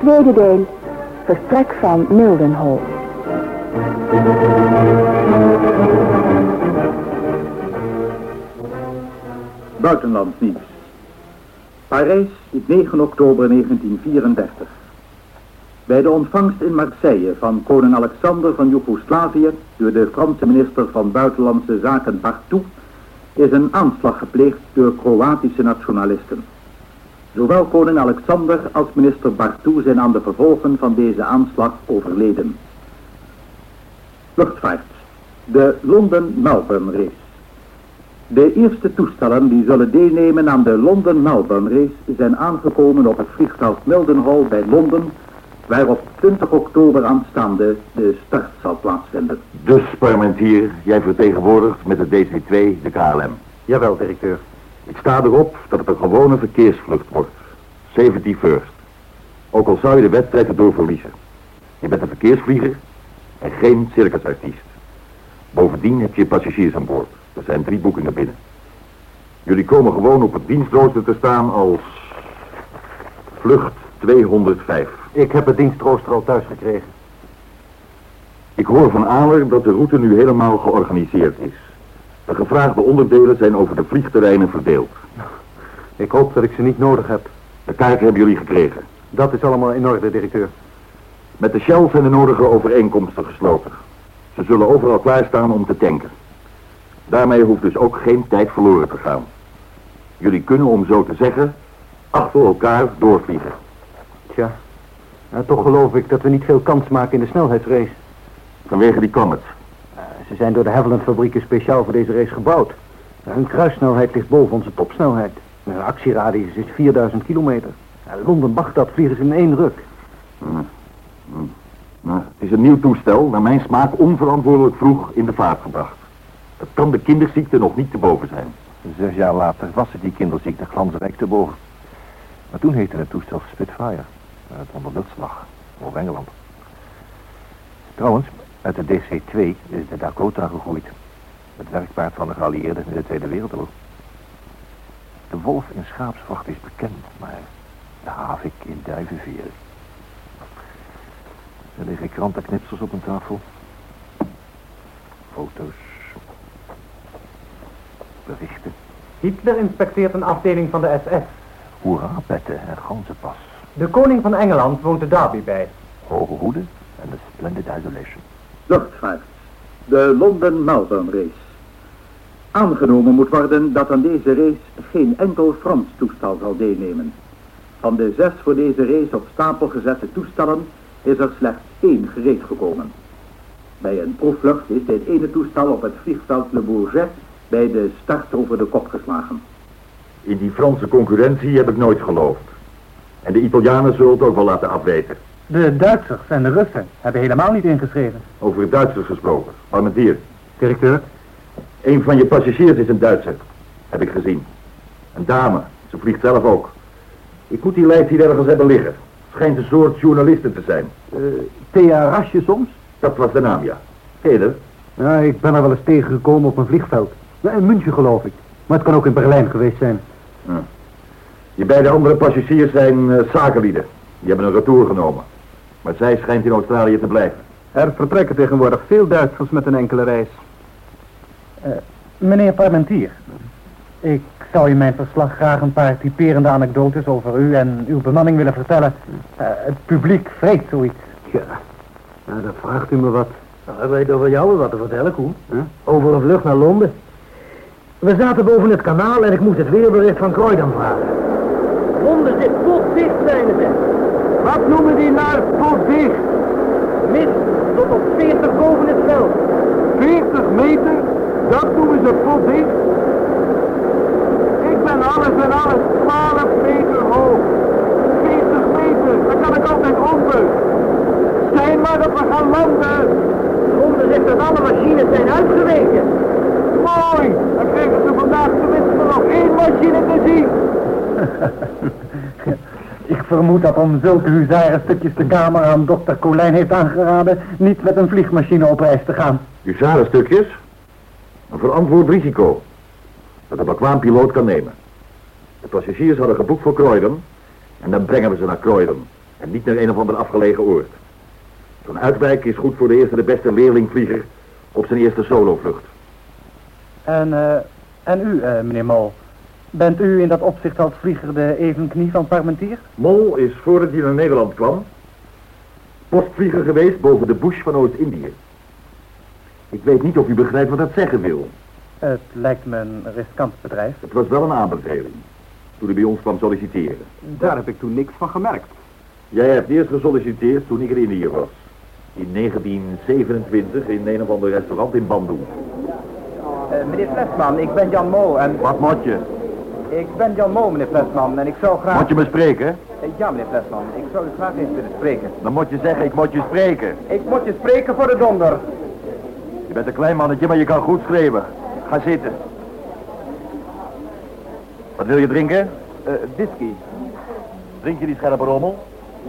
Tweede deel. Vertrek van Mildenhall. Buitenlandsnieuws. Parijs, 9 oktober 1934. Bij de ontvangst in Marseille van koning Alexander van Joegoslavië door de Franse minister van Buitenlandse Zaken Bartou is een aanslag gepleegd door Kroatische nationalisten. Zowel koning Alexander als minister Bartou zijn aan de vervolgen van deze aanslag overleden. Luchtvaart. De London-Melbourne race. De eerste toestellen die zullen deelnemen aan de London-Melbourne race zijn aangekomen op het vliegveld Mildenhall bij Londen, waar op 20 oktober aanstaande de start zal plaatsvinden. Dus, Parmentier, jij vertegenwoordigt met de DC-2 de KLM. Jawel, directeur. Ik sta erop dat het een gewone verkeersvlucht wordt. 70 first. Ook al zou je de wedstrijd erdoor verliezen. Je bent een verkeersvlieger en geen circusartiest. Bovendien heb je passagiers aan boord. Er zijn drie boekingen binnen. Jullie komen gewoon op het dienstrooster te staan als vlucht 205. Ik heb het dienstrooster al thuis gekregen. Ik hoor van Aler dat de route nu helemaal georganiseerd is. De gevraagde onderdelen zijn over de vliegterreinen verdeeld. Ik hoop dat ik ze niet nodig heb. De kaarten hebben jullie gekregen. Dat is allemaal in orde, directeur. Met de Shell zijn de nodige overeenkomsten gesloten. Ze zullen overal klaarstaan om te tanken. Daarmee hoeft dus ook geen tijd verloren te gaan. Jullie kunnen, om zo te zeggen, achter elkaar doorvliegen. Tja, nou, toch geloof ik dat we niet veel kans maken in de snelheidsrace. Vanwege die Comet. Ze zijn door de Havilland fabrieken speciaal voor deze race gebouwd. Hun kruissnelheid ligt boven onze topsnelheid. Hun actieradius is 4000 kilometer. Londen-Bagdad vliegen ze in één ruk. Hmm. Hmm. Nou, het is een nieuw toestel, naar mijn smaak onverantwoordelijk vroeg in de vaart gebracht. Dat kan de kinderziekte nog niet te boven zijn. Zes jaar later was het die kinderziekte glansrijk te boven. Maar toen heette het toestel Spitfire. Het onder luchtslag over Engeland. Trouwens, uit de DC-2 is de Dakota gegroeid. Het werkpaard van de geallieerden in de Tweede Wereldoorlog. De wolf in schaapsvacht is bekend, maar de havik in duivenveren. Er liggen krantenknipsels op een tafel. Foto's. Berichten. Hitler inspecteert een afdeling van de SS. Hoera-petten en ganzenpas. De koning van Engeland woont de Derby bij. Hoge hoede en de splendid isolation. Luchtvaart. De London-Melbourne race. Aangenomen moet worden dat aan deze race geen enkel Frans toestel zal deelnemen. Van de zes voor deze race op stapel gezette toestellen is er slechts één gereed gekomen. Bij een proefvlucht is dit ene toestel op het vliegveld Le Bourget bij de start over de kop geslagen. In die Franse concurrentie heb ik nooit geloofd. En de Italianen zullen het ook wel laten afweten. De Duitsers en de Russen hebben helemaal niet ingeschreven. Over Duitsers gesproken. Parmentier. Directeur? Een van je passagiers is een Duitser. Heb ik gezien. Een dame. Ze vliegt zelf ook. Ik moet die lijst hier ergens hebben liggen. Schijnt een soort journaliste te zijn. Uh, Thea Rasje soms? Dat was de naam, ja. Dat? Ja, ik ben er wel eens tegengekomen op een vliegveld. In München geloof ik. Maar het kan ook in Berlijn geweest zijn. Ja. Je beide andere passagiers zijn uh, zakenlieden. Die hebben een retour genomen. Maar zij schijnt in Australië te blijven. Er vertrekken tegenwoordig veel Duitsers met een enkele reis. Uh, meneer Parmentier, ik zou in mijn verslag graag een paar typerende anekdotes over u en uw bemanning willen vertellen. Uh, het publiek vreet zoiets. Ja, nou, dan vraagt u me wat. Nou, weet over jou wat te vertellen, Koen. Huh? Over een vlucht naar Londen. We zaten boven het kanaal en ik moest het weerbericht van Croydon vragen. Londen zit potdicht, zijn ze. Wat noemen die naar potdicht? Mist tot op 40 boven het veld. 40 meter? Dat noemen ze potdicht? Ik ben alles en alles 12 meter hoog. 40 meter, dan kan ik altijd onder. Zijn maar dat we gaan landen. Londen zegt dat alle machines zijn uitgeweken. Mooi, dan kregen ze vandaag tenminste nog één machine te zien. Ik vermoed dat om zulke huzarenstukjes de kamer aan dokter Colijn heeft aangeraden niet met een vliegmachine op reis te gaan. Huzarenstukjes? Een verantwoord risico. Dat een bekwaam piloot kan nemen. De passagiers hadden geboekt voor Croydon. En dan brengen we ze naar Croydon. En niet naar een of ander afgelegen oord. Zo'n uitwijk is goed voor de eerste de beste leerlingvlieger op zijn eerste solovlucht. En, eh, en u, eh, meneer Mol, bent u in dat opzicht als vlieger de evenknie van Parmentier? Mol is voordat hij naar Nederland kwam postvlieger geweest boven de bush van Oost-Indië. Ik weet niet of u begrijpt wat dat zeggen wil. Het lijkt me een riskant bedrijf. Het was wel een aanbeveling. Toen u bij ons kwam solliciteren. Daar heb ik toen niks van gemerkt. Jij hebt eerst gesolliciteerd toen ik in Indië was. In 1927 in een of ander restaurant in Bandung. Eh, meneer Flesman, ik ben Jan Mo en... Wat moet je? Ik ben Jan Mo, meneer Flesman, en ik zou graag... Moet je me spreken? Eh, ja, meneer Flesman, ik zou u graag eens willen spreken. Dan moet je zeggen, ik moet je spreken. Ik moet je spreken voor de donder. Je bent een klein mannetje, maar je kan goed schreeuwen. Ga zitten. Wat wil je drinken? Eh, whisky. Drink je die scherpe rommel?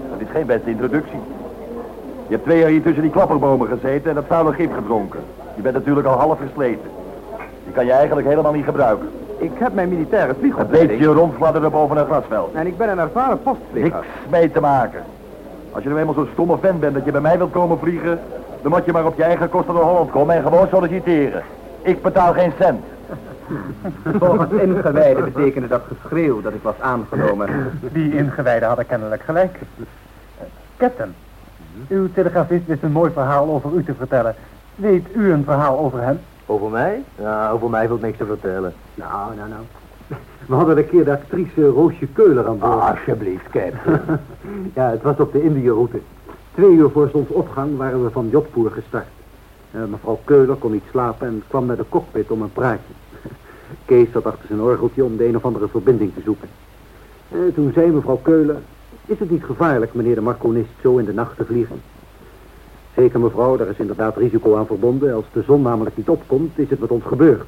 Dat is geen beste introductie. Je hebt twee jaar hier tussen die klapperbomen gezeten en dat vuile gif gedronken. Je bent natuurlijk al half versleten. Die kan je eigenlijk helemaal niet gebruiken. Ik heb mijn militaire Een vliegopleiding. beetje rondfladderen boven een grasveld. En ik ben een ervaren postvlieger. Niks mee te maken. Als je nou eenmaal zo'n stomme vent bent dat je bij mij wilt komen vliegen... dan moet je maar op je eigen kosten naar Holland komen en gewoon solliciteren. Ik betaal geen cent. Volgens ingewijden betekende dat geschreeuw dat ik was aangenomen. Die ingewijden hadden kennelijk gelijk. Captain, uw telegrafist wist een mooi verhaal over u te vertellen. Weet u een verhaal over hem? Over mij? Ja, over mij valt niks te vertellen. Nou, nou, nou. We hadden een keer de actrice Roosje Keuler aan boord. alsjeblieft, Captain. ja, het was op de Indië-route. Twee uur voor zonsopgang waren we van Jodhpur gestart. Eh, mevrouw Keuler kon niet slapen en kwam naar de cockpit om een praatje. Kees zat achter zijn orgeltje om de een of andere verbinding te zoeken. Eh, toen zei mevrouw Keuler... Is het niet gevaarlijk, meneer de marconist, zo in de nacht te vliegen? Zeker mevrouw, daar is inderdaad risico aan verbonden. Als de zon namelijk niet opkomt, is het met ons gebeurd.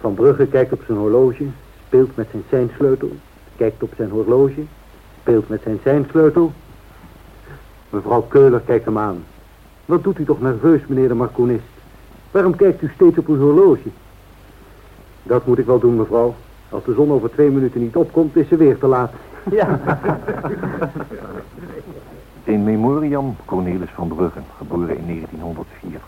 Van Brugge kijkt op zijn horloge, speelt met zijn seinsleutel. Kijkt op zijn horloge, speelt met zijn seinsleutel. Mevrouw Keuler kijkt hem aan. Wat doet u toch nerveus, meneer de marconist? Waarom kijkt u steeds op uw horloge? Dat moet ik wel doen, mevrouw. Als de zon over twee minuten niet opkomt, is ze weer te laat. Ja. In memoriam Cornelis van Bruggen, geboren in 1904.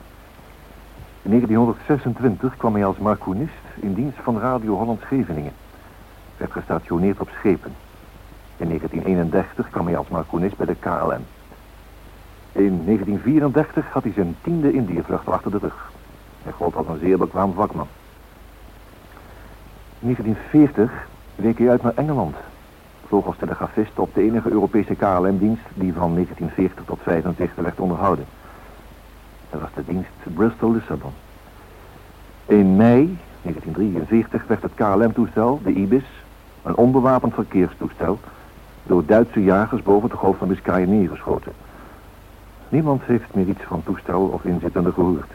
In 1926 kwam hij als marcoonist in dienst van Radio Holland Scheveningen. Werd gestationeerd op schepen. In 1931 kwam hij als marcoonist bij de KLM. In 1934 had hij zijn tiende Indiëvlucht achter de rug. Hij gold als een zeer bekwaam vakman. In 1940 week hij uit naar Engeland. Vloog als telegrafist op de enige Europese KLM-dienst die van 1940 tot 1975 werd onderhouden. Dat was de dienst Bristol-Lissabon. In mei 1943 werd het KLM-toestel, de Ibis, een onbewapend verkeerstoestel, door Duitse jagers boven de golf van Biscayen neergeschoten. Niemand heeft meer iets van toestel of inzittende gehoord.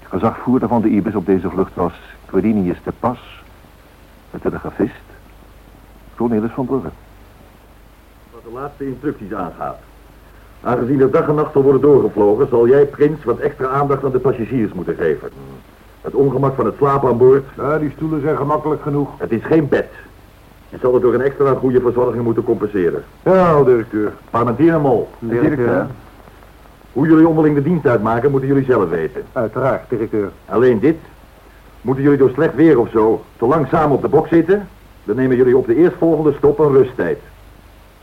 De gezagvoerder van de Ibis op deze vlucht was Quirinius de Pas, de telegrafist, Cornelis van Brugge. Wat de laatste instructies aangaat. Aangezien er dag en nacht zal worden doorgevlogen, zal jij, Prins, wat extra aandacht aan de passagiers moeten geven. Het ongemak van het slapen aan boord. Ja, die stoelen zijn gemakkelijk genoeg. Het is geen bed. Je zal het door een extra goede verzorging moeten compenseren. Ja, directeur. Parmentier en Mol. Directeur. Hoe jullie onderling de dienst uitmaken, moeten jullie zelf weten. Uiteraard, directeur. Alleen dit. Moeten jullie door slecht weer of zo te lang samen op de bok zitten, dan nemen jullie op de eerstvolgende stop een rusttijd.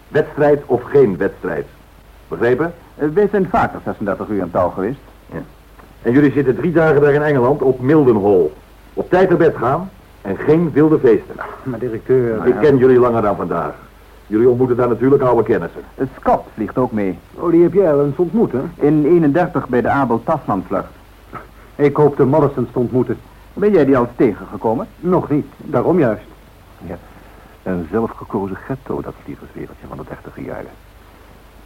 Wedstrijd of geen wedstrijd. Begrepen? Eh, wij zijn vaker 36 uur aan touw geweest. En jullie zitten drie dagen daar in Engeland op Mildenhall. Op tijd naar bed gaan en geen wilde feesten. Maar directeur... Ik ken jullie langer dan vandaag. Jullie ontmoeten daar natuurlijk oude kennissen. Eh, Scott vliegt ook mee. Oh, die heb jij al eens ontmoet, hè? In 31 bij de Abel Tasman vlucht. Ik hoop de Morrisons te ontmoeten. Ben jij die al tegengekomen? Nog niet, daarom juist. Een zelfgekozen ghetto, dat vliegerswereldje van de dertiger jaren.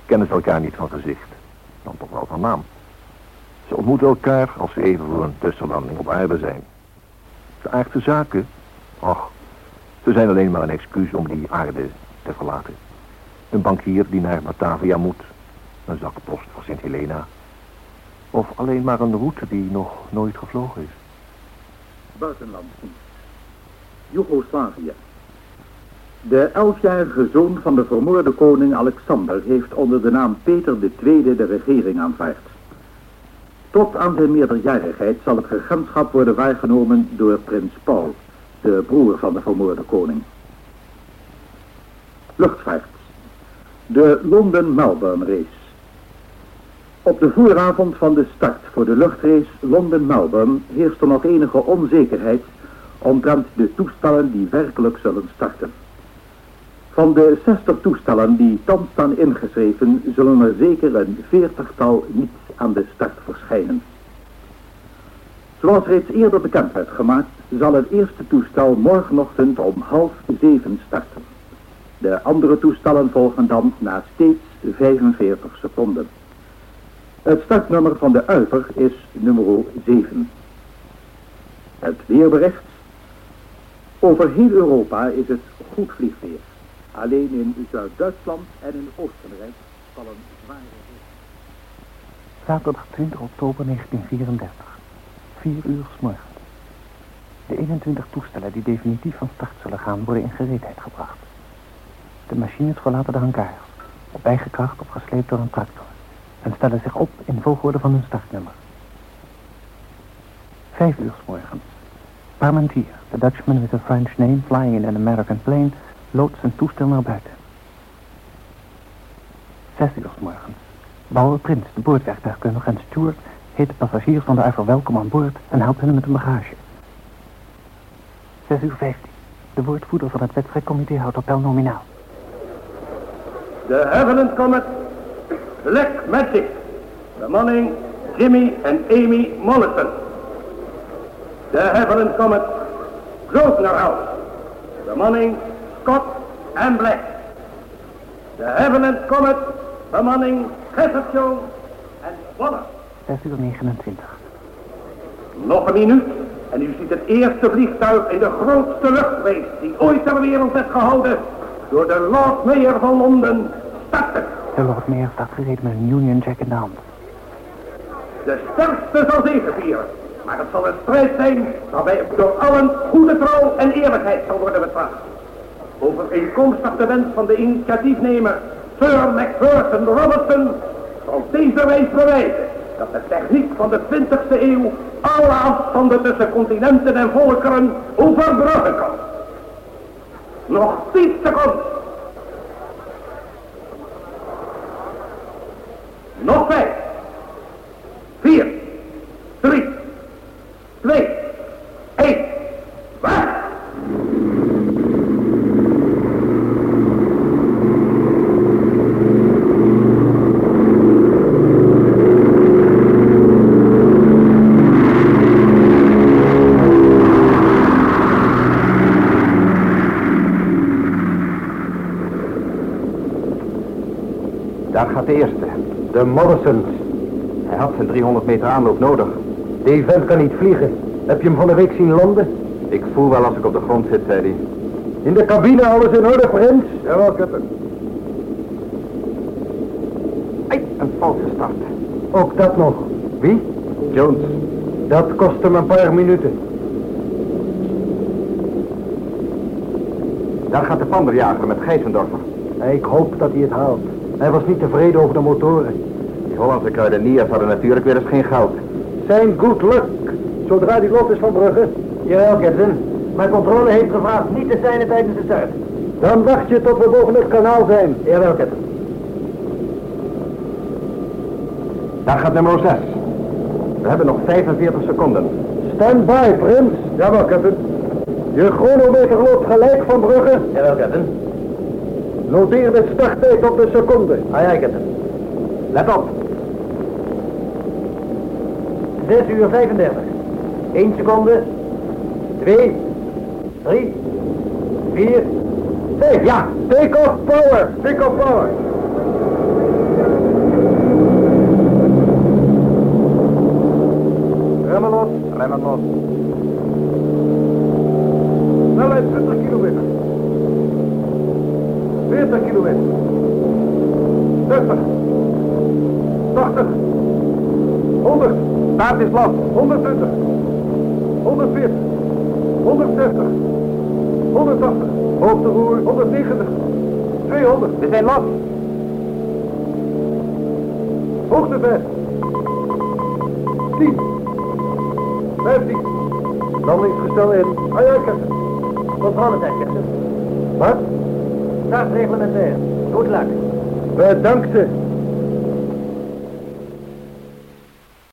Kennen ze elkaar niet van gezicht, dan toch wel van naam. Ze ontmoeten elkaar als ze even voor een tussenlanding op aarde zijn. De aardse zaken, ach, ze zijn alleen maar een excuus om die aarde te verlaten. Een bankier die naar Batavia moet, een zak post voor Sint Helena. Of alleen maar een route die nog nooit gevlogen is. Buitenlanddienst. Joegoslavië. De elfjarige zoon van de vermoorde koning Alexander heeft onder de naam Peter II de regering aanvaard. Tot aan zijn meerderjarigheid zal het regentschap worden waargenomen door prins Paul, de broer van de vermoorde koning. Luchtvaart. De London-Melbourne race. Op de vooravond van de start voor de luchtrace Londen-Melbourne heerst er nog enige onzekerheid omtrent de toestellen die werkelijk zullen starten. Van de 60 toestellen die thans staan ingeschreven zullen er zeker een veertigtal niet aan de start verschijnen. Zoals reeds eerder bekend werd gemaakt, zal het eerste toestel morgenochtend om half zeven starten. De andere toestellen volgen dan na steeds 45 seconden. Het startnummer van de Uiver is nummer 7. Het weerbericht. Over heel Europa is het goed vliegweer. Alleen in Zuid-Duitsland en in Oostenrijk vallen zware... Zaterdag 20 oktober 1934. 4 uur s morgens. De 21 toestellen die definitief van start zullen gaan worden in gereedheid gebracht. De machines verlaten de hangars, op eigen kracht of gesleept door een tractor, en stellen zich op in volgorde van hun startnummer. Vijf uur s morgens. Parmentier, the Dutchman with a French name flying in an American plane, loodt zijn toestel naar buiten. Zes uur morgens. Bauer Prins, de boordwerktuigkundige en steward, heet de passagiers van de Uiver welkom aan boord en helpt hen met hun bagage. Zes uur vijftien. De woordvoerder van het wedstrijdcomité houdt appel nominaal. De Heavenland Comet Black Magic. Bemanning Jimmy en Amy Mollison. De Heavenland Comet Grosvenor House. Bemanning Scott en Black. De Heavenland Comet. Bemanning Gissertjoon en Waller. 6 uur 29. Nog een minuut en u ziet het eerste vliegtuig in de grootste luchtrace die ooit ter wereld is gehouden door de Lord Mayor van Londen starten. De Lord Mayor staat gereden met een Union Jack in de hand. De sterkste zal zegevieren, maar het zal een strijd zijn waarbij door allen goede trouw en eerlijkheid zal worden betracht. Overeenkomstig de wens van de initiatiefnemer Sir Macpherson Robertson zal deze wijs bewijzen dat de techniek van de 20e eeuw alle afstanden tussen continenten en volkeren overbruggen kan. Nog 10 seconden. Nog vijf. Vier. Drie. Twee. één. Weg! Daar gaat de eerste. De Morrisons. Hij had zijn 300 meter aanloop nodig. Die vent kan niet vliegen. Heb je hem van de week zien landen? Ik voel wel als ik op de grond zit, zei hij. In de cabine alles in orde, Prins? Jawel, captain. Ei, een valse start. Ook dat nog. Wie? Jones. Dat kost hem een paar minuten. Daar gaat de panderjager met Gijsendorfer. Ik hoop dat hij het haalt. Hij was niet tevreden over de motoren. Die Hollandse kruideniers hadden natuurlijk weer eens geen goud. Zijn good luck. Zodra die los is van Brugge. Jawel, captain. Mijn controle heeft gevraagd niet te zijn tijdens de start. Dan wacht je tot we boven het kanaal zijn. Jawel, captain. Daar gaat nummer 6. We hebben nog 45 seconden. Stand by, Prins. Jawel, captain. Je chronometer loopt gelijk van Brugge. Jawel, captain. Noteer de starttijd op de seconde. Ah ja, captain. Let op. 6 uur 35. 1 seconde. 2, 3, 4, 5. Ja, take off power. Take off power. 100. Staart is los. 120. 140. 160. 180. Hoogteroer. 190. 200. We zijn los. Hoogtever. 10. 15. Landingsgestel in. Ah ja, captain. Controle tijd, captain. Wat? Start reglementair. Goed luck. Bedankte.